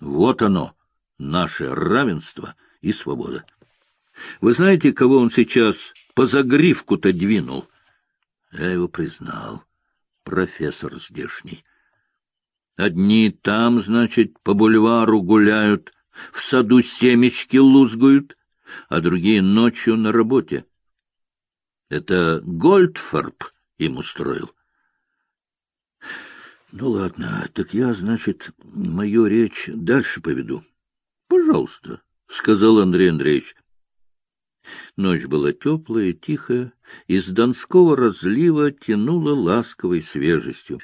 Вот оно, наше равенство и свобода. Вы знаете, кого он сейчас по загривку-то двинул? Я его признал. Профессор здешний. Одни там, значит, по бульвару гуляют, в саду семечки лузгают, а другие ночью на работе. Это Гольдфорб им устроил. Ну, ладно, так я, значит, мою речь дальше поведу. — Пожалуйста, — сказал Андрей Андреевич. Ночь была теплая, тихая, из Донского разлива тянула ласковой свежестью.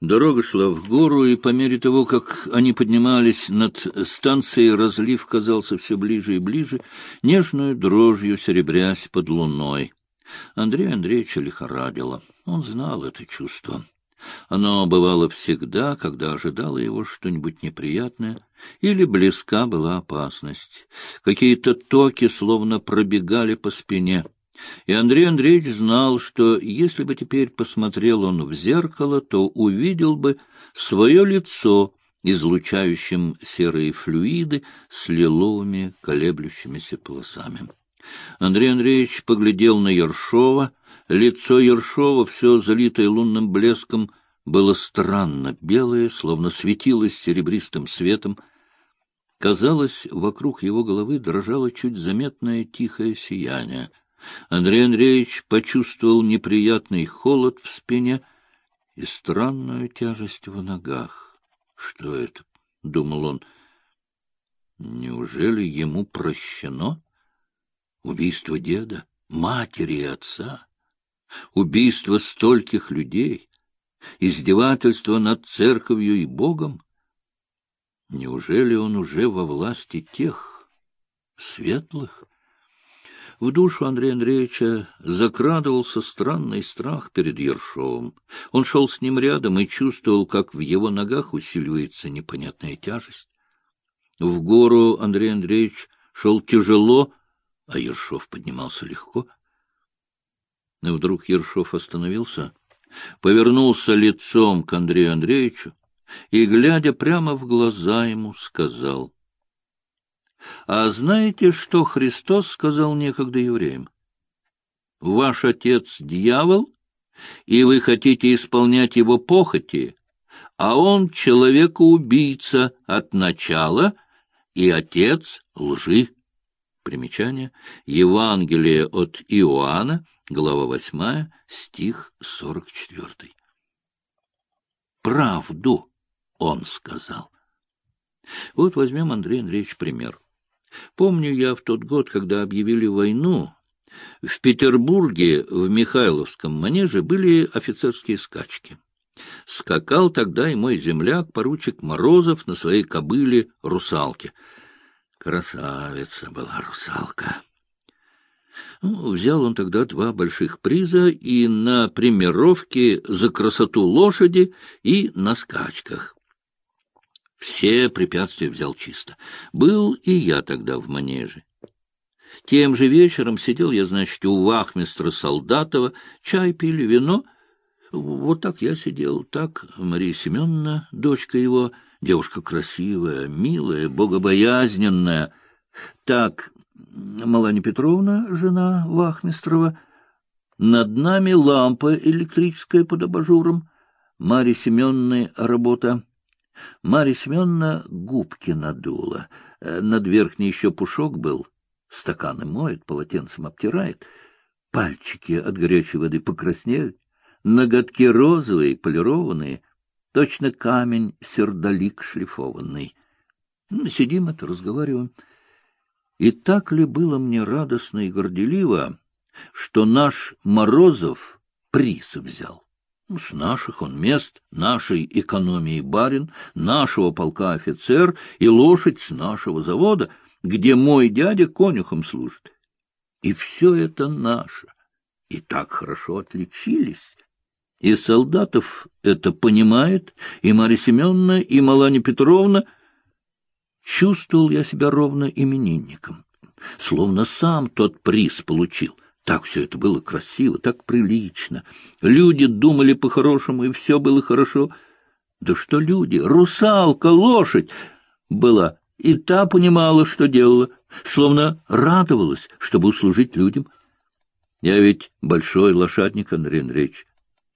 Дорога шла в гору, и по мере того, как они поднимались над станцией, разлив казался все ближе и ближе, нежную дрожью серебрясь под луной. Андрей Андреевича лихорадило. Он знал это чувство. Оно бывало всегда, когда ожидало его что-нибудь неприятное, или близка была опасность. Какие-то токи словно пробегали по спине. И Андрей Андреевич знал, что если бы теперь посмотрел он в зеркало, то увидел бы свое лицо, излучающим серые флюиды с лиловыми колеблющимися полосами. Андрей Андреевич поглядел на Ершова. Лицо Ершова, все залитое лунным блеском, было странно белое, словно светилось серебристым светом. Казалось, вокруг его головы дрожало чуть заметное тихое сияние. Андрей Андреевич почувствовал неприятный холод в спине и странную тяжесть в ногах. «Что это?» — думал он. «Неужели ему прощено?» Убийство деда, матери и отца, убийство стольких людей, издевательство над церковью и Богом. Неужели он уже во власти тех светлых? В душу Андрея Андреевича закрадывался странный страх перед Ершовым. Он шел с ним рядом и чувствовал, как в его ногах усиливается непонятная тяжесть. В гору Андрей Андреевич шел тяжело, а Ершов поднимался легко. И вдруг Ершов остановился, повернулся лицом к Андрею Андреевичу и, глядя прямо в глаза ему, сказал, «А знаете, что Христос сказал некогда евреям? Ваш отец — дьявол, и вы хотите исполнять его похоти, а он — человека-убийца от начала и отец лжи». Примечание. Евангелие от Иоанна, глава 8, стих 44. Правду он сказал. Вот возьмем, Андрей Андреевич, пример. Помню я в тот год, когда объявили войну, в Петербурге в Михайловском манеже были офицерские скачки. Скакал тогда и мой земляк, поручик Морозов, на своей кобыле «Русалке». Красавица была русалка. Ну, взял он тогда два больших приза и на примировке за красоту лошади и на скачках. Все препятствия взял чисто. Был и я тогда в манеже. Тем же вечером сидел я, значит, у вахмистра Солдатова, чай пили, вино. Вот так я сидел, так Мария Семеновна, дочка его, — Девушка красивая, милая, богобоязненная. Так, Маланья Петровна, жена Вахмистрова, над нами лампа электрическая под абажуром, Марья Семеновна работа. Марья Семеновна губки надула, над верхней еще пушок был, стаканы моет, полотенцем обтирает, пальчики от горячей воды покраснели, ноготки розовые, полированные — Точно камень, сердолик шлифованный. Ну, сидим это, разговариваем. И так ли было мне радостно и горделиво, что наш Морозов приз взял? Ну, с наших он мест, нашей экономии барин, нашего полка офицер и лошадь с нашего завода, где мой дядя конюхом служит. И все это наше. И так хорошо отличились, и солдатов это понимает, и Марья Семеновна, и Маланья Петровна. Чувствовал я себя ровно именинником, словно сам тот приз получил. Так все это было красиво, так прилично. Люди думали по-хорошему, и все было хорошо. Да что люди? Русалка, лошадь! была, и та понимала, что делала, словно радовалась, чтобы услужить людям. Я ведь большой лошадник, Андрей Андреевич.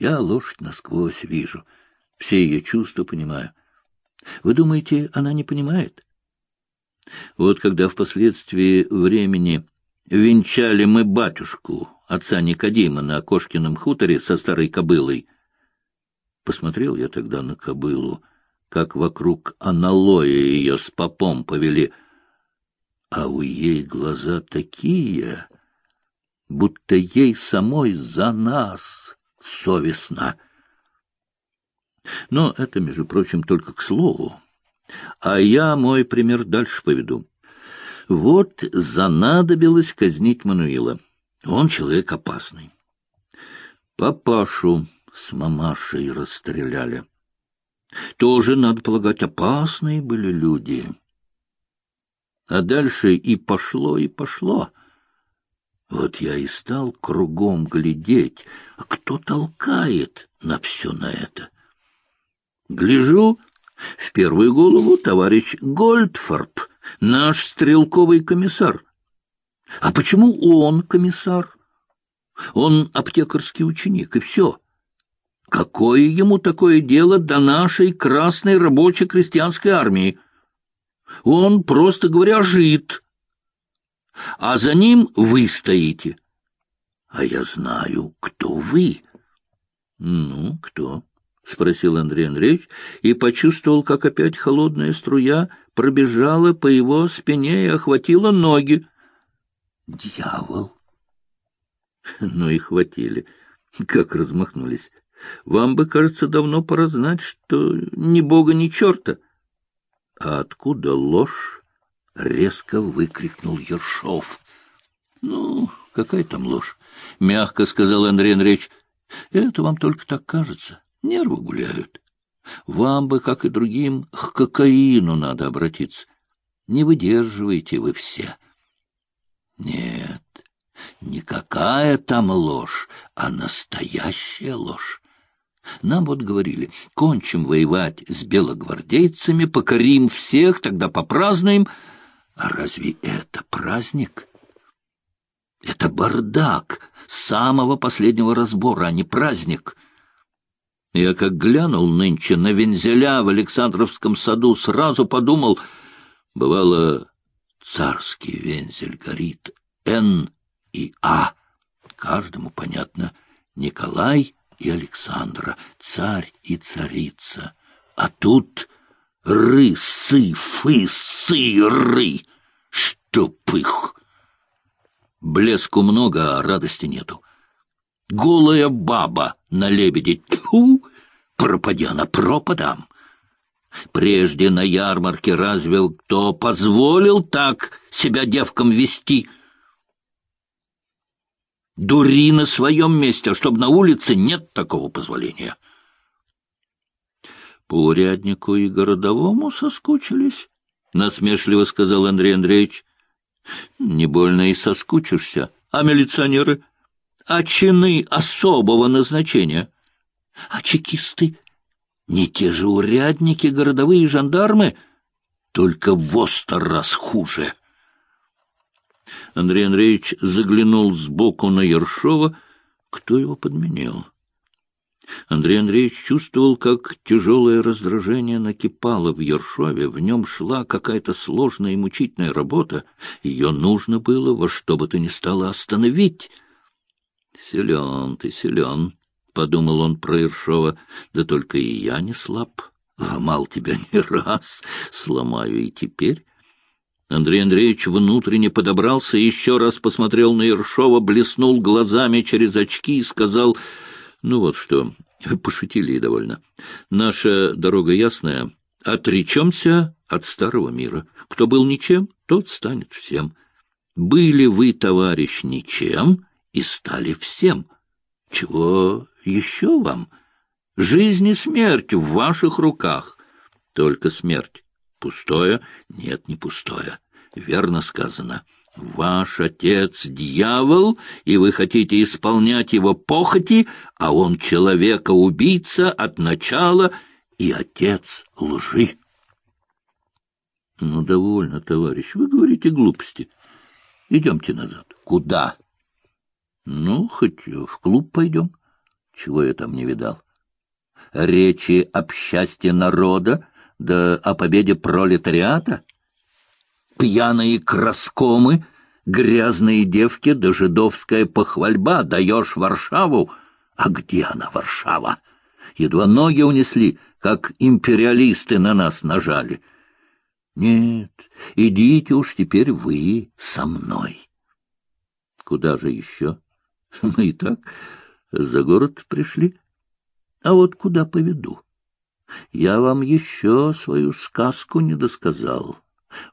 Я лошадь насквозь вижу, все ее чувства понимаю. Вы думаете, она не понимает? Вот когда впоследствии времени венчали мы батюшку, отца Никодима, на Кошкином хуторе со старой кобылой, посмотрел я тогда на кобылу, как вокруг аналоя ее с попом повели, а у ей глаза такие, будто ей самой за нас совестно. Но это, между прочим, только к слову. А я мой пример дальше поведу. Вот занадобилось казнить Мануила. Он человек опасный. Папашу с мамашей расстреляли. Тоже, надо полагать, опасные были люди. А дальше и пошло, и пошло. Вот я и стал кругом глядеть, кто толкает на все на это. Гляжу, в первую голову товарищ Гольдфорб, наш стрелковый комиссар. А почему он комиссар? Он аптекарский ученик, и все. Какое ему такое дело до нашей красной рабочей крестьянской армии? Он, просто говоря, жид. А за ним вы стоите. А я знаю, кто вы. Ну, кто? — спросил Андрей Андреевич и почувствовал, как опять холодная струя пробежала по его спине и охватила ноги. «Дьявол!» Ну и хватили, как размахнулись. Вам бы, кажется, давно пора знать, что ни бога, ни черта. А откуда ложь? — резко выкрикнул Ершов. — Ну, какая там ложь? — мягко сказал Андрей Андреевич. — Это вам только так кажется. Нервы гуляют. Вам бы, как и другим, к кокаину надо обратиться. Не выдерживаете вы все. Нет, никакая там ложь, а настоящая ложь. Нам вот говорили, кончим воевать с белогвардейцами, покорим всех, тогда попразднуем. А разве это праздник? Это бардак самого последнего разбора, а не праздник. Я как глянул нынче на вензеля в Александровском саду, сразу подумал, бывало, царский вензель горит, Н и А. Каждому понятно, Николай и Александра, царь и царица. А тут ры, сы, фы, сы, ры. Чтоб их! Блеску много, а радости нету. Голая баба на лебеде. Тьфу! Пропади она пропадам. Прежде на ярмарке разве кто позволил так себя девкам вести — Дури на своем месте, чтобы на улице нет такого позволения. По уряднику и городовому соскучились, — насмешливо сказал Андрей Андреевич. Не больно и соскучишься. А милиционеры? А чины особого назначения? А чекисты? Не те же урядники, городовые жандармы, только в раз хуже. — Андрей Андреевич заглянул сбоку на Ершова. Кто его подменил? Андрей Андреевич чувствовал, как тяжелое раздражение накипало в Ершове. В нем шла какая-то сложная и мучительная работа. Ее нужно было во что бы то ни стало остановить. «Силен ты, силен», — подумал он про Ершова. «Да только и я не слаб. Ломал тебя не раз, сломаю и теперь». Андрей Андреевич внутренне подобрался, еще раз посмотрел на Ершова, блеснул глазами через очки и сказал, «Ну вот что, пошутили и довольно. Наша дорога ясная. Отречемся от старого мира. Кто был ничем, тот станет всем. Были вы, товарищ, ничем и стали всем. Чего еще вам? Жизнь и смерть в ваших руках. Только смерть. Пустое? Нет, не пустое. Верно сказано. Ваш отец — дьявол, и вы хотите исполнять его похоти, а он человека-убийца от начала и отец лжи. — Ну, довольно, товарищ, вы говорите глупости. Идемте назад. — Куда? — Ну, хоть в клуб пойдем. Чего я там не видал? Речи об счастье народа, да о победе пролетариата? Пьяные краскомы, грязные девки да жидовская похвальба. Даешь Варшаву? А где она, Варшава? Едва ноги унесли, как империалисты на нас нажали. — нет, идите уж теперь вы со мной. Куда же еще? Мы и так за город пришли. А вот куда поведу? Я вам еще свою сказку не досказал.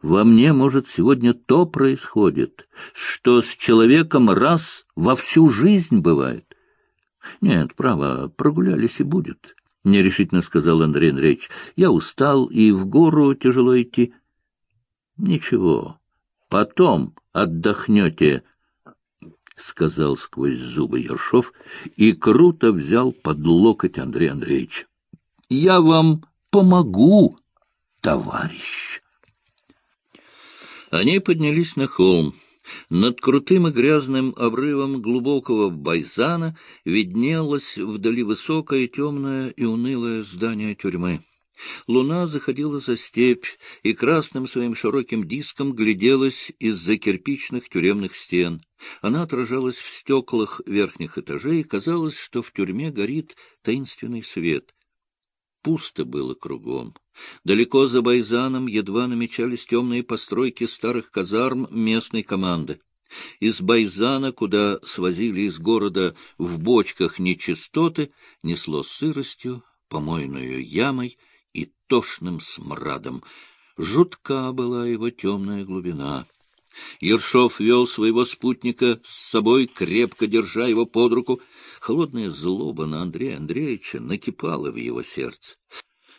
Во мне, может, сегодня то происходит, что с человеком раз во всю жизнь бывает. Нет, право, прогулялись и будет. — нерешительно сказал Андрей Андреевич. — Я устал, и в гору тяжело идти. — Ничего, потом отдохнете, — сказал сквозь зубы Ершов и круто взял под локоть Андрей Андреевич. — Я вам помогу, товарищ. Они поднялись на холм. Над крутым и грязным обрывом глубокого байзана виднелось вдали высокое, темное и унылое здание тюрьмы. Луна заходила за степь и красным своим широким диском гляделась из-за кирпичных тюремных стен. Она отражалась в стеклах верхних этажей, и казалось, что в тюрьме горит таинственный свет. Пусто было кругом. Далеко за Байзаном едва намечались темные постройки старых казарм местной команды. Из Байзана, куда свозили из города в бочках нечистоты, несло сыростью, помойную ямой и тошным смрадом. Жутка была его темная глубина. Ершов вел своего спутника с собой, крепко держа его под руку. Холодная злоба на Андрея Андреевича накипала в его сердце.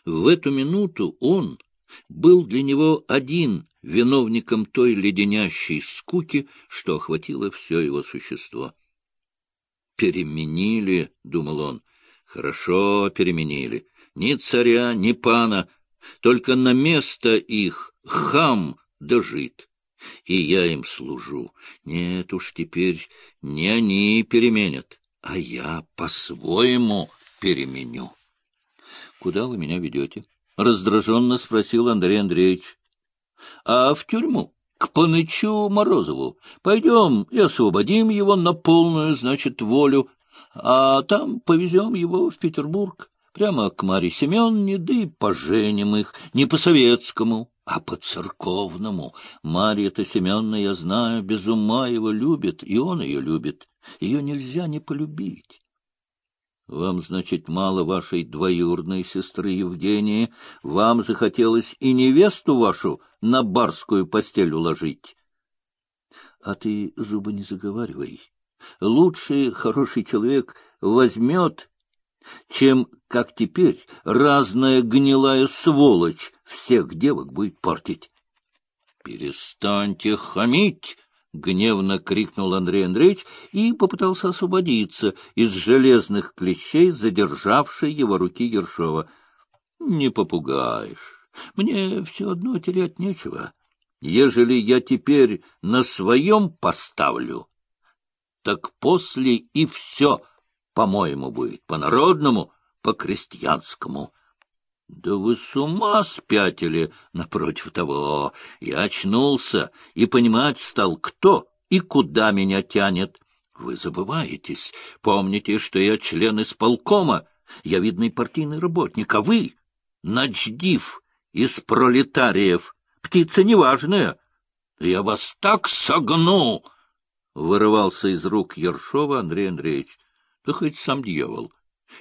В эту минуту он был для него один виновником той леденящей скуки, что охватило все его существо. «Переменили», — думал он, — «хорошо переменили. Ни царя, ни пана, только на место их хам дожит, и я им служу. Нет уж теперь не они переменят, а я по-своему переменю». — Куда вы меня ведете? — раздраженно спросил Андрей Андреевич. — А в тюрьму, к Панычу Морозову. Пойдем и освободим его на полную, значит, волю, а там повезем его в Петербург, прямо к Марье Семеновне, да и поженим их не по-советскому, а по-церковному. Марья-то Семеновна, я знаю, без ума его любит, и он ее любит. Ее нельзя не полюбить. Вам, значит, мало вашей двоюродной сестры Евгении. Вам захотелось и невесту вашу на барскую постель уложить. А ты зубы не заговаривай. Лучший хороший человек возьмет, чем, как теперь, разная гнилая сволочь всех девок будет портить. Перестаньте хамить! — гневно крикнул Андрей Андреевич и попытался освободиться из железных клещей, задержавшей его руки Ершова. — Не попугаешь. Мне все одно терять нечего. Ежели я теперь на своем поставлю, так после и все, по-моему, будет, по-народному, по-крестьянскому. Да вы с ума спятили, напротив того. Я очнулся и понимать стал, кто и куда меня тянет. Вы забываетесь. Помните, что я член исполкома, я видный партийный работник, а вы — начдив из пролетариев, птица неважная. Я вас так согну! — вырывался из рук Ершова Андрей Андреевич. Да хоть сам дьявол.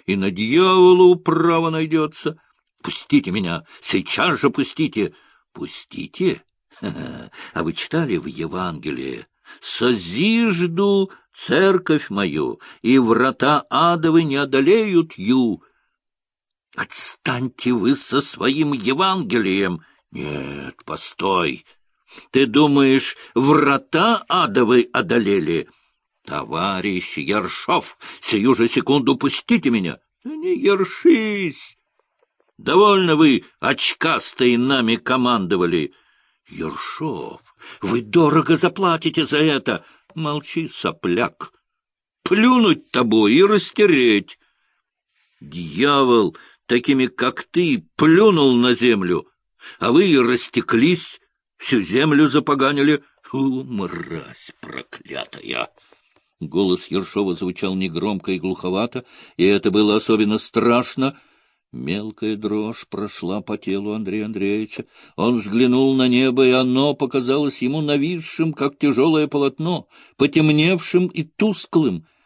И на дьявола управа найдется. Пустите меня! Сейчас же пустите! Пустите? А вы читали в Евангелии? «Созижду церковь мою, и врата адовы не одолеют ю». Отстаньте вы со своим Евангелием! Нет, постой! Ты думаешь, врата адовы одолели? Товарищ Ершов, сию же секунду пустите меня! Не ершись! Довольно вы, очкастые, нами командовали. Ершов, вы дорого заплатите за это. Молчи, сопляк. Плюнуть тобой и растереть. Дьявол, такими как ты, плюнул на землю, а вы и растеклись, всю землю запоганили. О, мразь проклятая! Голос Ершова звучал негромко и глуховато, и это было особенно страшно. Мелкая дрожь прошла по телу Андрея Андреевича. Он взглянул на небо, и оно показалось ему нависшим, как тяжелое полотно, потемневшим и тусклым —